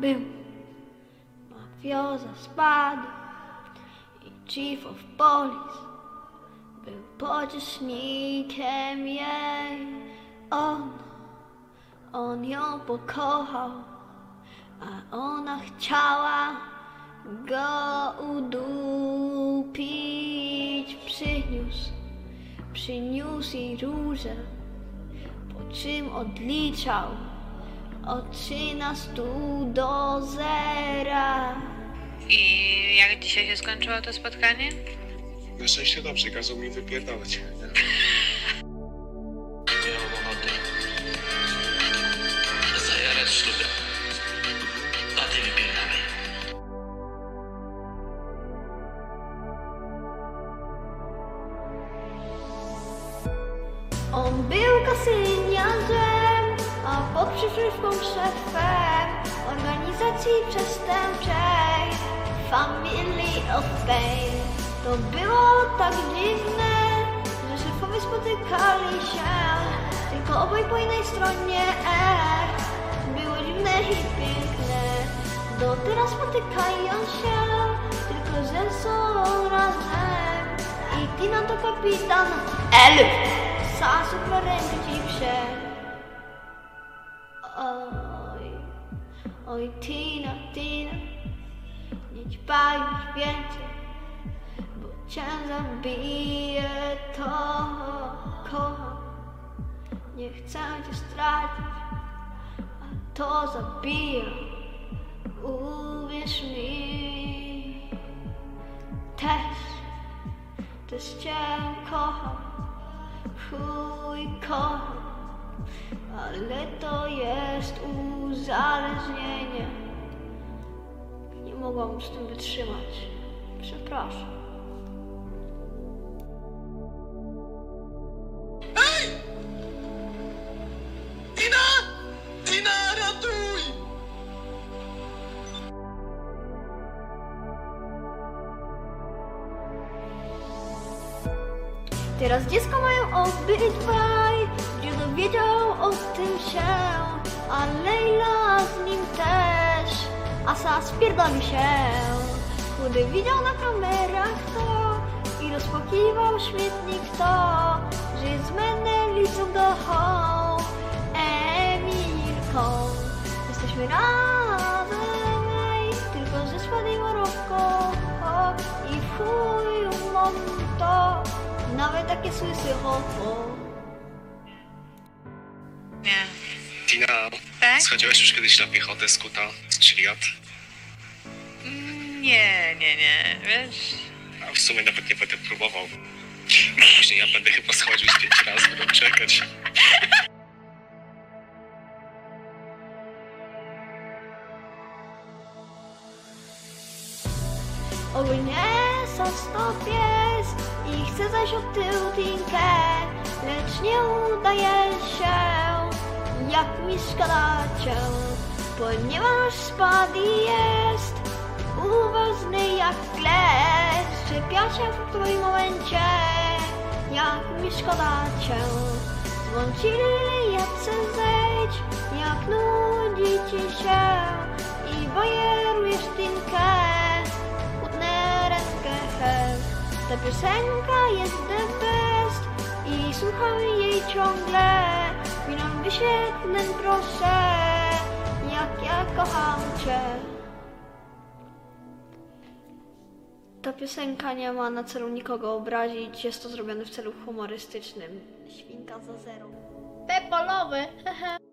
był mafioza spadł i chief of police był pociesznikiem jej. On, on ją pokochał, a ona chciała go udupić. Przyniósł, przyniósł jej róże, po czym odliczał od 13 do zera. I jak dzisiaj się skończyło to spotkanie? Na szczęście dobrze, kazał mi wypierdalać. Miałem ochotę zajarać ślubem. A ty wypierdalaj. On był kasyniarzem, pod przyszłym szefem organizacji przestępczej Family of Pain. To było tak dziwne, że szefowie spotykali się tylko obaj po innej stronie R. Było dziwne i piękne, do teraz spotykają się tylko ze sobą razem. I Tina to kapitan rękę ci wszedł. Oj, oj Tina, Tina, nie ćpaj już więcej, bo cię zabije to, kocham. Nie chcę cię stracić, a to zabija, uwierz mi. Też, też cię kocham chuj kocham, ale to jest uzależnienie. Nie mogłam z tym wytrzymać. Przepraszam. Tina! Tina, ratuj! Teraz dziecko mają obydwaj, gdzie dowiedział o tym się, a Leila z nim też, Asa spierdoli się. Chudy widział na kamerach to i rozpakiwał śmietnik to, że jest Menelicą dochą, Emilką. Jesteśmy razem, ej, tylko jej Maroko o, i chuju mam to, nawet takie słysy ho, ho. Tina, Tak? schodziłaś już kiedyś na piechotę z kuta z Chiliad? Mm, Nie, nie, nie. Wiesz? A w sumie nawet nie będę próbował. Później ja będę chyba schodził z pięć razy, będę czekać. Ogólnie stop jest i chce zaś od tyłu tinkę, lecz nie udaje się, jak mi cię, ponieważ spadł jest uważny jak klesz, czepia się w którym momencie, jak mi cię, złączyli jacy zejdź, jak nudzi ci się i bajerujesz tinkę, utnę rękę. Ta piosenka jest the best i słucham jej ciągle. Winą wyświetleń proszę, jak ja kocham cię. Ta piosenka nie ma na celu nikogo obrazić, jest to zrobione w celu humorystycznym. Świnka za zero. Pepolowy.